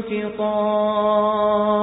انتقام